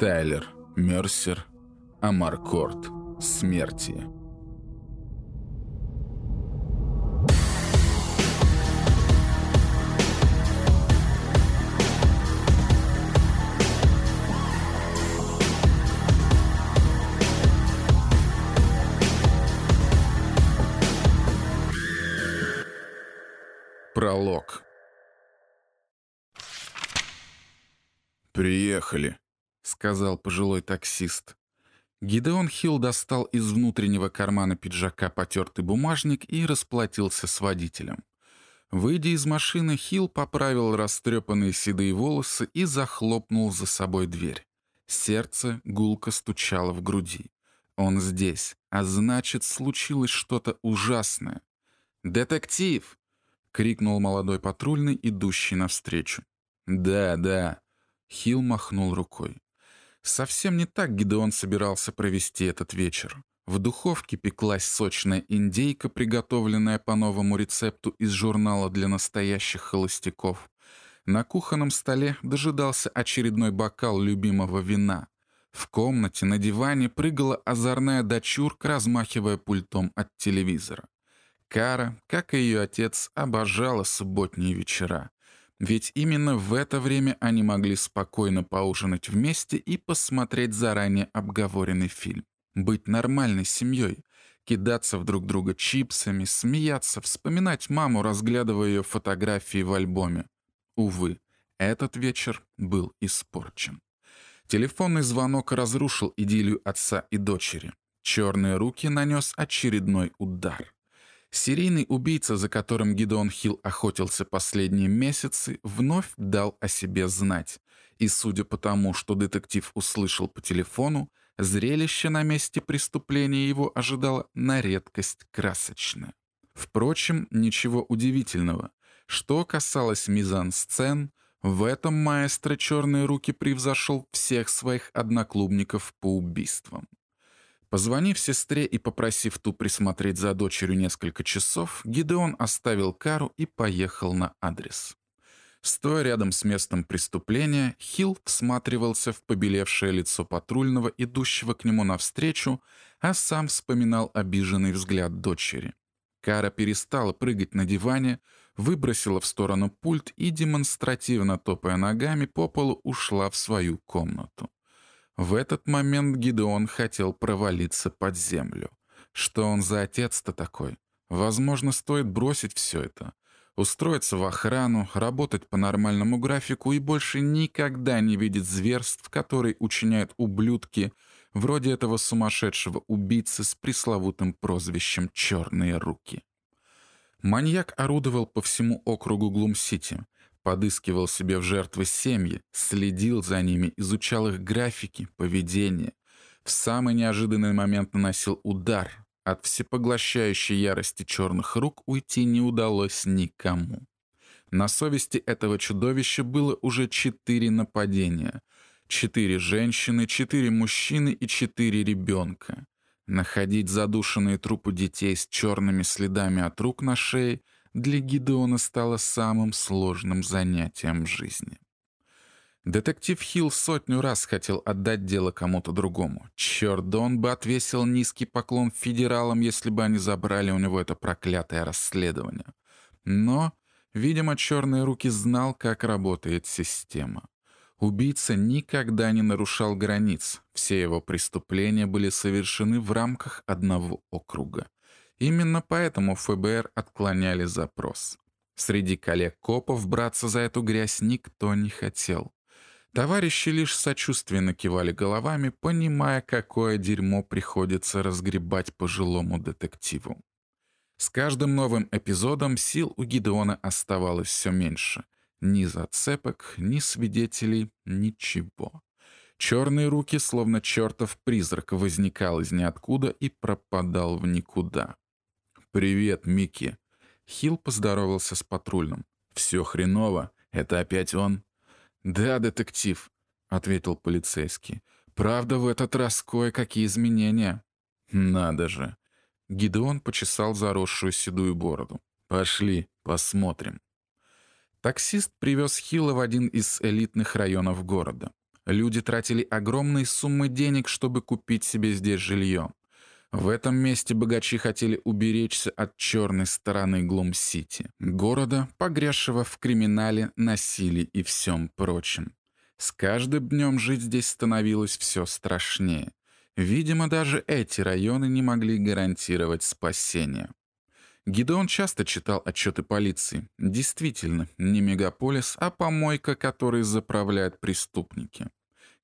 Тайлер, Мерсер, Амаркорт, Смерти. Пролог. «Приехали», — сказал пожилой таксист. Гидеон Хилл достал из внутреннего кармана пиджака потертый бумажник и расплатился с водителем. Выйдя из машины, Хилл поправил растрепанные седые волосы и захлопнул за собой дверь. Сердце гулко стучало в груди. Он здесь, а значит, случилось что-то ужасное. «Детектив!» — крикнул молодой патрульный, идущий навстречу. «Да, да», — Хилл махнул рукой. Совсем не так Гидеон собирался провести этот вечер. В духовке пеклась сочная индейка, приготовленная по новому рецепту из журнала для настоящих холостяков. На кухонном столе дожидался очередной бокал любимого вина. В комнате на диване прыгала озорная дочурка, размахивая пультом от телевизора. Кара, как и ее отец, обожала субботние вечера. Ведь именно в это время они могли спокойно поужинать вместе и посмотреть заранее обговоренный фильм. Быть нормальной семьей, кидаться в друг друга чипсами, смеяться, вспоминать маму, разглядывая ее фотографии в альбоме. Увы, этот вечер был испорчен. Телефонный звонок разрушил идиллию отца и дочери. Черные руки нанес очередной удар. Серийный убийца, за которым Гидеон Хилл охотился последние месяцы, вновь дал о себе знать. И судя по тому, что детектив услышал по телефону, зрелище на месте преступления его ожидало на редкость красочное. Впрочем, ничего удивительного. Что касалось мизансцен, в этом маэстро «Черные руки» превзошел всех своих одноклубников по убийствам. Позвонив сестре и попросив ту присмотреть за дочерью несколько часов, Гидеон оставил Кару и поехал на адрес. Стоя рядом с местом преступления, Хилл всматривался в побелевшее лицо патрульного, идущего к нему навстречу, а сам вспоминал обиженный взгляд дочери. Кара перестала прыгать на диване, выбросила в сторону пульт и, демонстративно топая ногами, по полу ушла в свою комнату. В этот момент Гидеон хотел провалиться под землю. Что он за отец-то такой? Возможно, стоит бросить все это, устроиться в охрану, работать по нормальному графику и больше никогда не видеть зверств, которые учиняют ублюдки, вроде этого сумасшедшего убийцы с пресловутым прозвищем «Черные руки». Маньяк орудовал по всему округу Глум-Сити — подыскивал себе в жертвы семьи, следил за ними, изучал их графики, поведение. В самый неожиданный момент наносил удар. От всепоглощающей ярости черных рук уйти не удалось никому. На совести этого чудовища было уже четыре нападения. Четыре женщины, четыре мужчины и четыре ребенка. Находить задушенные трупы детей с черными следами от рук на шее — для Гидеона стало самым сложным занятием жизни. Детектив Хилл сотню раз хотел отдать дело кому-то другому. Черт, да он бы отвесил низкий поклон федералам, если бы они забрали у него это проклятое расследование. Но, видимо, черные руки знал, как работает система. Убийца никогда не нарушал границ. Все его преступления были совершены в рамках одного округа. Именно поэтому ФБР отклоняли запрос. Среди коллег-копов браться за эту грязь никто не хотел. Товарищи лишь сочувственно кивали головами, понимая, какое дерьмо приходится разгребать пожилому детективу. С каждым новым эпизодом сил у Гидеона оставалось все меньше. Ни зацепок, ни свидетелей, ничего. Черные руки, словно чертов призрак, возникал из ниоткуда и пропадал в никуда. «Привет, Микки». Хилл поздоровался с патрульным. «Все хреново. Это опять он?» «Да, детектив», — ответил полицейский. «Правда, в этот раз кое-какие изменения». «Надо же». Гидеон почесал заросшую седую бороду. «Пошли, посмотрим». Таксист привез Хилла в один из элитных районов города. Люди тратили огромные суммы денег, чтобы купить себе здесь жилье. В этом месте богачи хотели уберечься от черной стороны Глум-Сити, города, погрязшего в криминале, насилии и всем прочем. С каждым днем жить здесь становилось все страшнее. Видимо, даже эти районы не могли гарантировать спасение. Гидеон часто читал отчеты полиции. Действительно, не мегаполис, а помойка, которой заправляют преступники.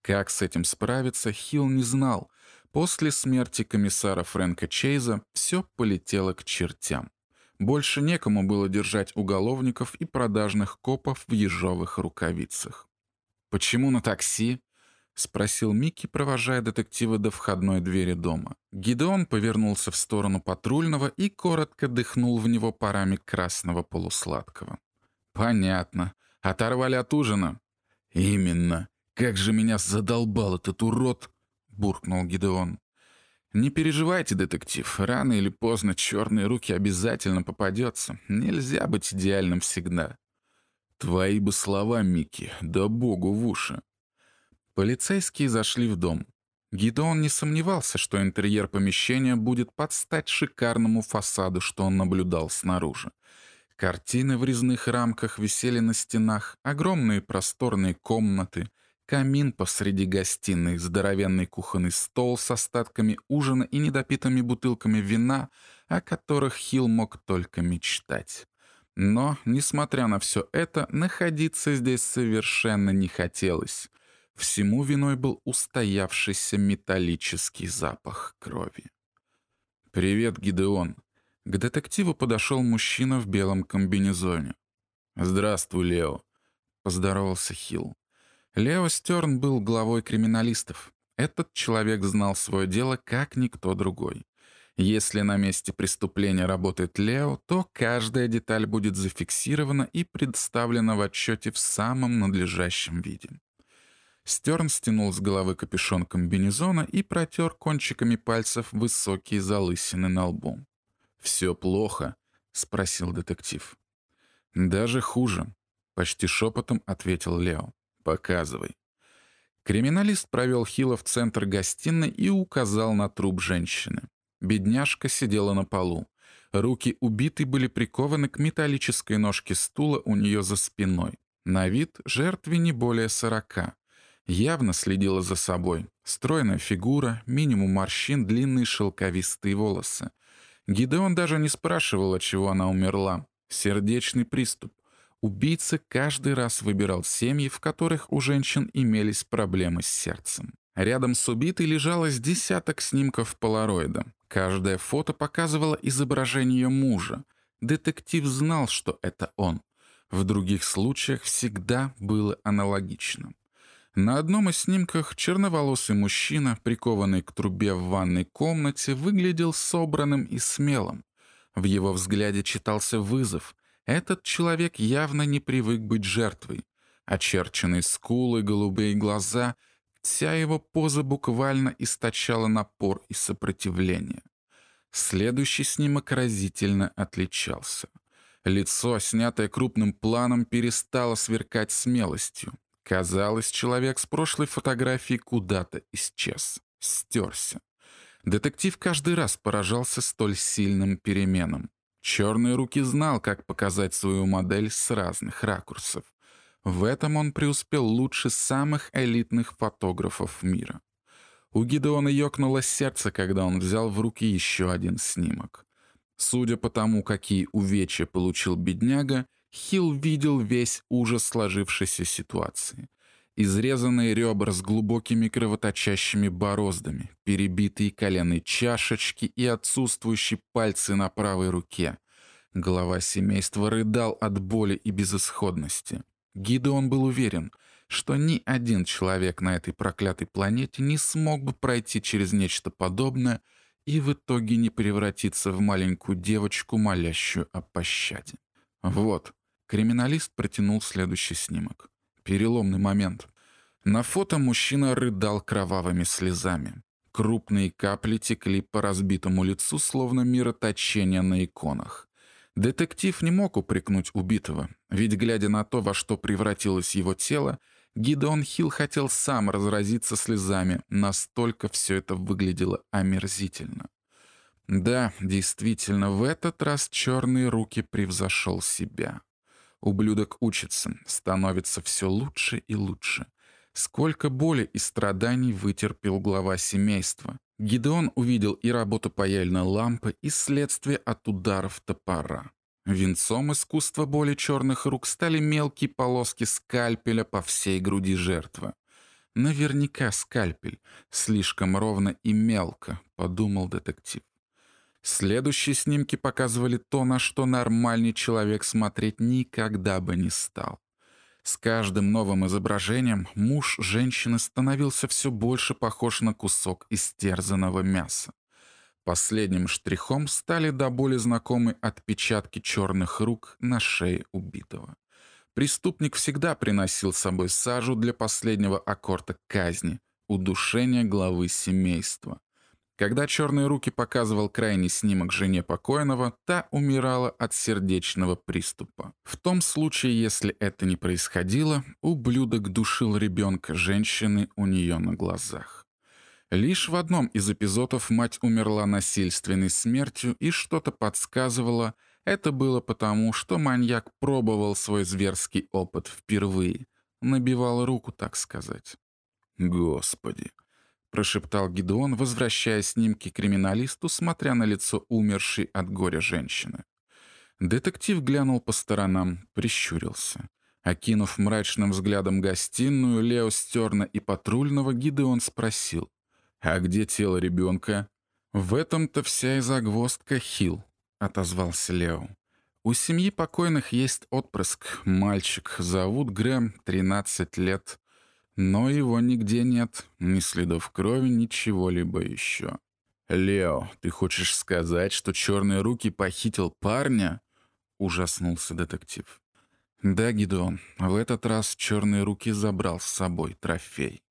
Как с этим справиться, Хилл не знал. После смерти комиссара Фрэнка Чейза все полетело к чертям. Больше некому было держать уголовников и продажных копов в ежовых рукавицах. «Почему на такси?» — спросил Микки, провожая детектива до входной двери дома. Гидеон повернулся в сторону патрульного и коротко дыхнул в него парами красного полусладкого. «Понятно. Оторвали от ужина?» «Именно. «Как же меня задолбал этот урод!» — буркнул Гидеон. «Не переживайте, детектив. Рано или поздно черные руки обязательно попадется. Нельзя быть идеальным всегда». «Твои бы слова, Микки, да богу в уши!» Полицейские зашли в дом. Гидеон не сомневался, что интерьер помещения будет под стать шикарному фасаду, что он наблюдал снаружи. Картины в резных рамках висели на стенах, огромные просторные комнаты — Камин посреди гостиной, здоровенный кухонный стол с остатками ужина и недопитыми бутылками вина, о которых Хилл мог только мечтать. Но, несмотря на все это, находиться здесь совершенно не хотелось. Всему виной был устоявшийся металлический запах крови. «Привет, Гидеон». К детективу подошел мужчина в белом комбинезоне. «Здравствуй, Лео», — поздоровался Хилл. Лео Стерн был главой криминалистов. Этот человек знал свое дело как никто другой. Если на месте преступления работает Лео, то каждая деталь будет зафиксирована и представлена в отчете в самом надлежащем виде. Стерн стянул с головы капюшон комбинезона и протер кончиками пальцев высокие залысины на лбу. «Все плохо?» — спросил детектив. «Даже хуже», — почти шепотом ответил Лео. «Показывай». Криминалист провел Хила в центр гостиной и указал на труп женщины. Бедняжка сидела на полу. Руки убитой были прикованы к металлической ножке стула у нее за спиной. На вид жертве не более сорока. Явно следила за собой. Стройная фигура, минимум морщин, длинные шелковистые волосы. Гидеон даже не спрашивал, от чего она умерла. Сердечный приступ. Убийца каждый раз выбирал семьи, в которых у женщин имелись проблемы с сердцем. Рядом с убитой лежало с десяток снимков полароида. Каждое фото показывало изображение мужа. Детектив знал, что это он. В других случаях всегда было аналогично. На одном из снимках черноволосый мужчина, прикованный к трубе в ванной комнате, выглядел собранным и смелым. В его взгляде читался вызов, этот человек явно не привык быть жертвой. Очерченные скулы, голубые глаза, вся его поза буквально источала напор и сопротивление. Следующий снимок разительно отличался. Лицо, снятое крупным планом, перестало сверкать смелостью. Казалось, человек с прошлой фотографии куда-то исчез, стерся. Детектив каждый раз поражался столь сильным переменам. Черные руки знал, как показать свою модель с разных ракурсов. В этом он преуспел лучше самых элитных фотографов мира. У Гидеона ёкнуло сердце, когда он взял в руки еще один снимок. Судя по тому, какие увечья получил бедняга, Хилл видел весь ужас сложившейся ситуации. Изрезанные ребра с глубокими кровоточащими бороздами, перебитые коленные чашечки и отсутствующие пальцы на правой руке. Глава семейства рыдал от боли и безысходности. Гидеон был уверен, что ни один человек на этой проклятой планете не смог бы пройти через нечто подобное и в итоге не превратиться в маленькую девочку, молящую о пощаде. Вот, криминалист протянул следующий снимок. Переломный момент. На фото мужчина рыдал кровавыми слезами. Крупные капли текли по разбитому лицу, словно мироточение на иконах. Детектив не мог упрекнуть убитого, ведь, глядя на то, во что превратилось его тело, Гидеон Хилл хотел сам разразиться слезами, настолько все это выглядело омерзительно. Да, действительно, в этот раз черные руки превзошел себя. Ублюдок учится, становится все лучше и лучше. Сколько боли и страданий вытерпел глава семейства. Гидеон увидел и работу паяльной лампы, и следствие от ударов топора. Венцом искусства боли черных рук стали мелкие полоски скальпеля по всей груди жертвы. Наверняка скальпель. Слишком ровно и мелко, подумал детектив. Следующие снимки показывали то, на что нормальный человек смотреть никогда бы не стал. С каждым новым изображением муж женщины становился все больше похож на кусок истерзанного мяса. Последним штрихом стали до боли знакомые отпечатки черных рук на шее убитого. Преступник всегда приносил с собой сажу для последнего аккорда казни — удушения главы семейства. Когда черные руки показывал крайний снимок жене покойного, та умирала от сердечного приступа. В том случае, если это не происходило, ублюдок душил ребенка женщины у нее на глазах. Лишь в одном из эпизодов мать умерла насильственной смертью, и что-то подсказывало, это было потому, что маньяк пробовал свой зверский опыт впервые. Набивал руку, так сказать. Господи, прошептал Гидеон, возвращая снимки криминалисту, смотря на лицо умершей от горя женщины. Детектив глянул по сторонам, прищурился. Окинув мрачным взглядом гостиную, Лео Стерна и патрульного, Гидеон спросил. «А где тело ребенка?» «В этом-то вся и загвоздка, Хил», — отозвался Лео. «У семьи покойных есть отпрыск, мальчик, зовут Грэм, 13 лет. Но его нигде нет, ни следов крови, ничего-либо еще. «Лео, ты хочешь сказать, что черные руки похитил парня?» — ужаснулся детектив. «Да, Гидеон, в этот раз черные руки забрал с собой трофей».